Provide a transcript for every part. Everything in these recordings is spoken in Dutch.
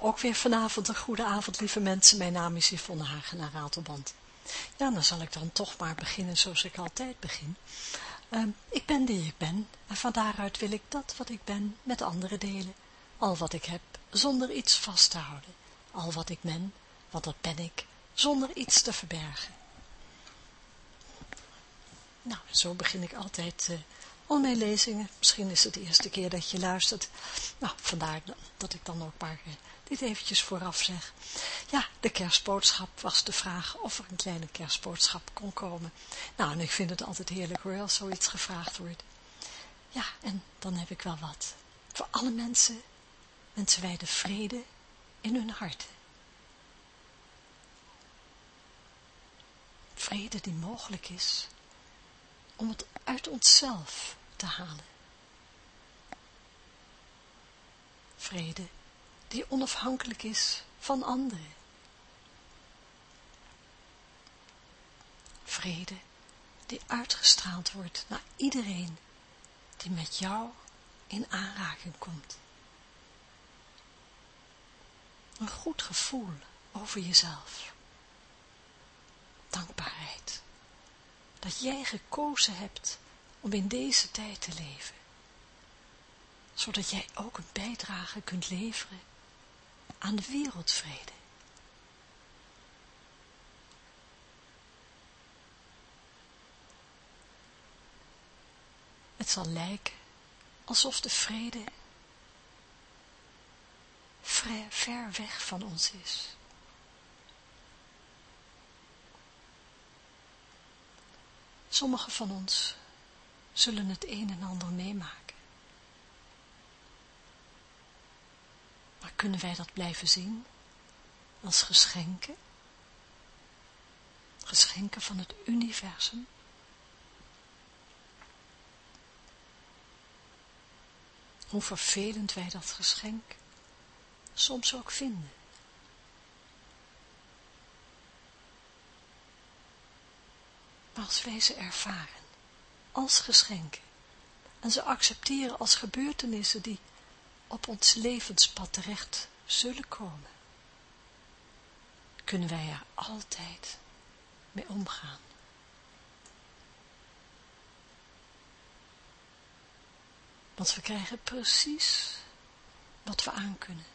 Ook weer vanavond een goede avond, lieve mensen. Mijn naam is Yvonne Hagenaar Ratelband. Ja, dan zal ik dan toch maar beginnen zoals ik altijd begin. Ehm, ik ben die ik ben en van daaruit wil ik dat wat ik ben met anderen delen. Al wat ik heb, zonder iets vast te houden. Al wat ik ben, want dat ben ik, zonder iets te verbergen. Nou, zo begin ik altijd uh, mijn lezingen. Misschien is het de eerste keer dat je luistert. Nou, vandaar dat ik dan ook maar uh, dit eventjes vooraf zeg. Ja, de kerstboodschap was de vraag of er een kleine kerstboodschap kon komen. Nou, en ik vind het altijd heerlijk hoor, als zoiets gevraagd wordt. Ja, en dan heb ik wel wat. Voor alle mensen wensen wij de vrede in hun harten. Vrede die mogelijk is om het uit onszelf te halen. Vrede die onafhankelijk is van anderen. Vrede die uitgestraald wordt naar iedereen die met jou in aanraking komt. Een goed gevoel over jezelf. Dankbaarheid. Dat jij gekozen hebt om in deze tijd te leven. Zodat jij ook een bijdrage kunt leveren aan de wereldvrede. Het zal lijken alsof de vrede ver, ver weg van ons is. Sommigen van ons zullen het een en ander meemaken. Maar kunnen wij dat blijven zien als geschenken? Geschenken van het universum? Hoe vervelend wij dat geschenk soms ook vinden. Maar als wij ze ervaren als geschenken en ze accepteren als gebeurtenissen die op ons levenspad terecht zullen komen, kunnen wij er altijd mee omgaan. Want we krijgen precies wat we aankunnen.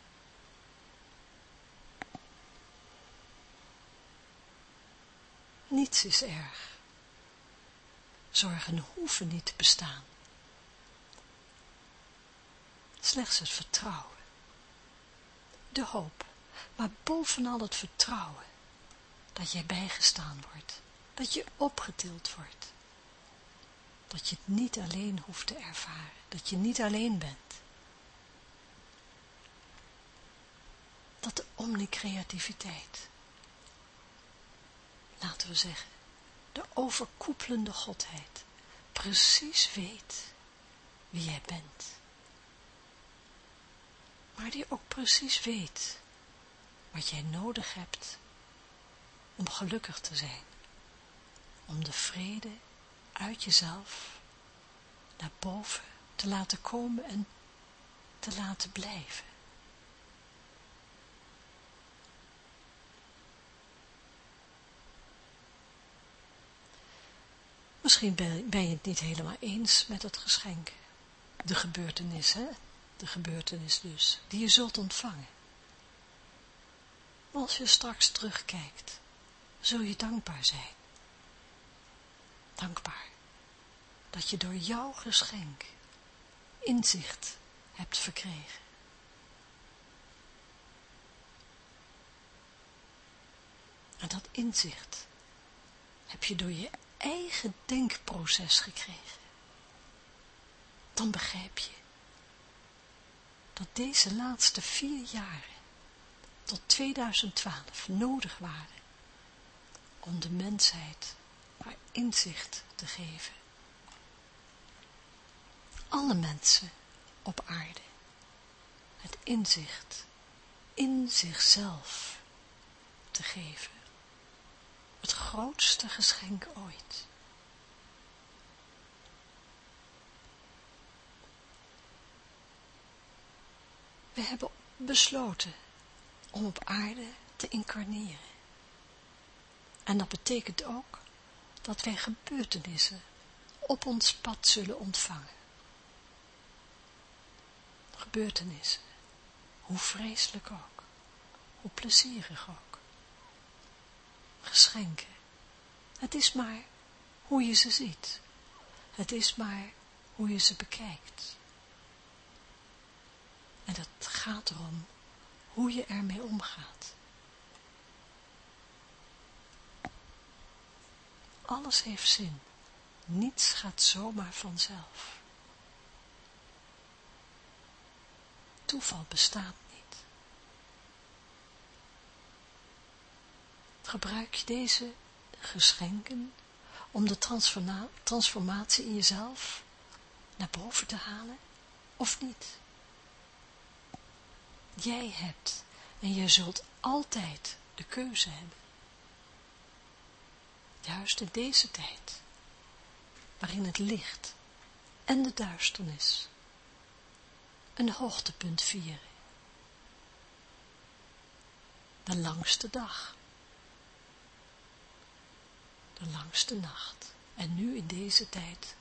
Niets is erg. Zorgen hoeven niet te bestaan. Slechts het vertrouwen. De hoop, maar bovenal het vertrouwen dat jij bijgestaan wordt, dat je opgetild wordt, dat je het niet alleen hoeft te ervaren, dat je niet alleen bent. Dat de omnicreativiteit, laten we zeggen, de overkoepelende Godheid, precies weet wie jij bent. Maar die ook precies weet wat jij nodig hebt om gelukkig te zijn, om de vrede uit jezelf naar boven te laten komen en te laten blijven. Misschien ben je het niet helemaal eens met het geschenk. De gebeurtenis, hè? De gebeurtenis dus, die je zult ontvangen. Als je straks terugkijkt, zul je dankbaar zijn. Dankbaar dat je door jouw geschenk inzicht hebt verkregen. En dat inzicht heb je door je eigen denkproces gekregen. Dan begrijp je dat deze laatste vier jaren tot 2012 nodig waren om de mensheid haar inzicht te geven. Alle mensen op aarde het inzicht in zichzelf te geven grootste geschenk ooit. We hebben besloten om op aarde te incarneren. En dat betekent ook dat wij gebeurtenissen op ons pad zullen ontvangen. Gebeurtenissen, hoe vreselijk ook, hoe plezierig ook. Geschenken, het is maar hoe je ze ziet. Het is maar hoe je ze bekijkt. En het gaat erom hoe je ermee omgaat. Alles heeft zin. Niets gaat zomaar vanzelf. Toeval bestaat niet. Gebruik je deze geschenken om de transformatie in jezelf naar boven te halen of niet? Jij hebt en je zult altijd de keuze hebben. Juist in deze tijd, waarin het licht en de duisternis een hoogtepunt vieren. De langste dag. De langste nacht. En nu in deze tijd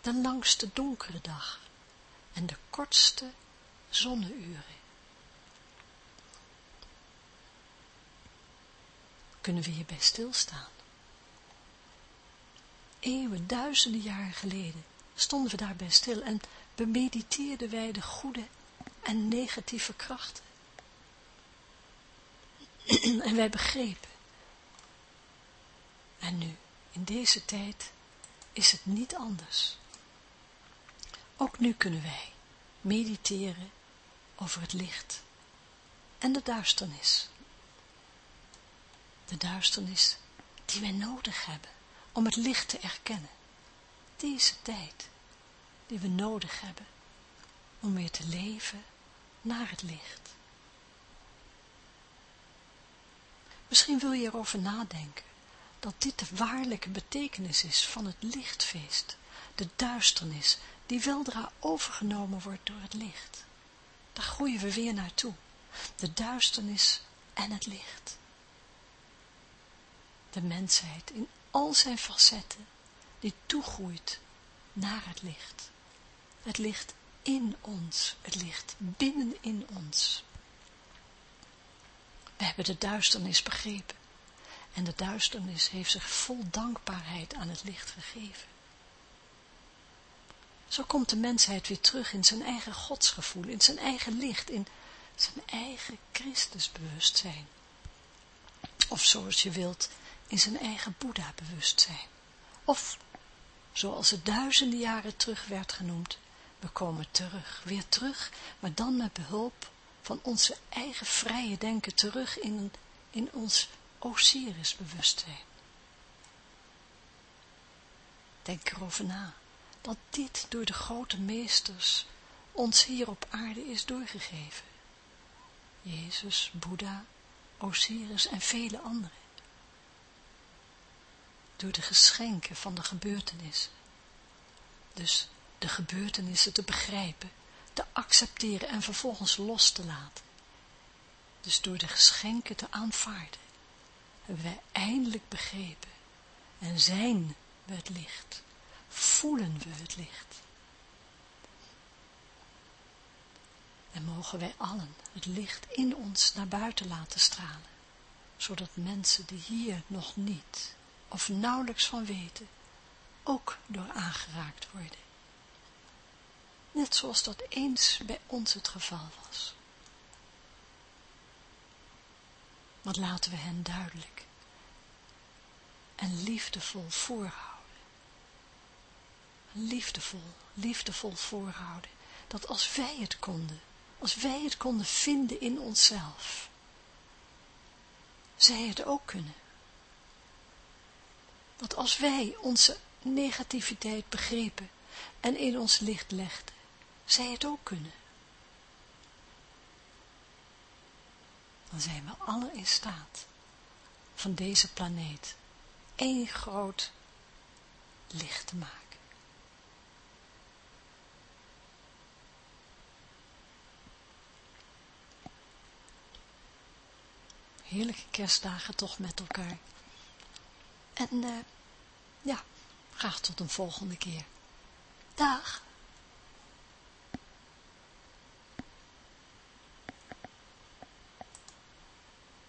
de langste donkere dag en de kortste zonneuren. Kunnen we hierbij stilstaan? Eeuwen, duizenden jaren geleden stonden we daarbij stil en bemediteerden wij de goede en negatieve krachten. en wij begrepen. En nu, in deze tijd, is het niet anders. Ook nu kunnen wij mediteren over het licht en de duisternis. De duisternis die wij nodig hebben om het licht te erkennen. Deze tijd die we nodig hebben om weer te leven naar het licht. Misschien wil je erover nadenken dat dit de waarlijke betekenis is van het lichtfeest, de duisternis die weldra overgenomen wordt door het licht. Daar groeien we weer naartoe, de duisternis en het licht. De mensheid in al zijn facetten, die toegroeit naar het licht. Het licht in ons, het licht binnenin ons. We hebben de duisternis begrepen en de duisternis heeft zich vol dankbaarheid aan het licht gegeven. Zo komt de mensheid weer terug in zijn eigen godsgevoel, in zijn eigen licht, in zijn eigen Christusbewustzijn. Of zoals je wilt, in zijn eigen Boeddha-bewustzijn. Of, zoals het duizenden jaren terug werd genoemd, we komen terug, weer terug, maar dan met behulp van onze eigen vrije denken terug in, in ons Osiris-bewustzijn. Denk erover na, dat dit door de grote meesters ons hier op aarde is doorgegeven. Jezus, Boeddha, Osiris en vele anderen. Door de geschenken van de gebeurtenissen. Dus de gebeurtenissen te begrijpen, te accepteren en vervolgens los te laten. Dus door de geschenken te aanvaarden, hebben wij eindelijk begrepen en zijn we het licht voelen we het licht. En mogen wij allen het licht in ons naar buiten laten stralen, zodat mensen die hier nog niet of nauwelijks van weten, ook door aangeraakt worden. Net zoals dat eens bij ons het geval was. Want laten we hen duidelijk en liefdevol voorhouden liefdevol, liefdevol voorhouden, dat als wij het konden, als wij het konden vinden in onszelf, zij het ook kunnen. Dat als wij onze negativiteit begrepen en in ons licht legden, zij het ook kunnen. Dan zijn we alle in staat van deze planeet één groot licht te maken. heerlijke kerstdagen toch met elkaar. En uh, ja, graag tot een volgende keer. Dag!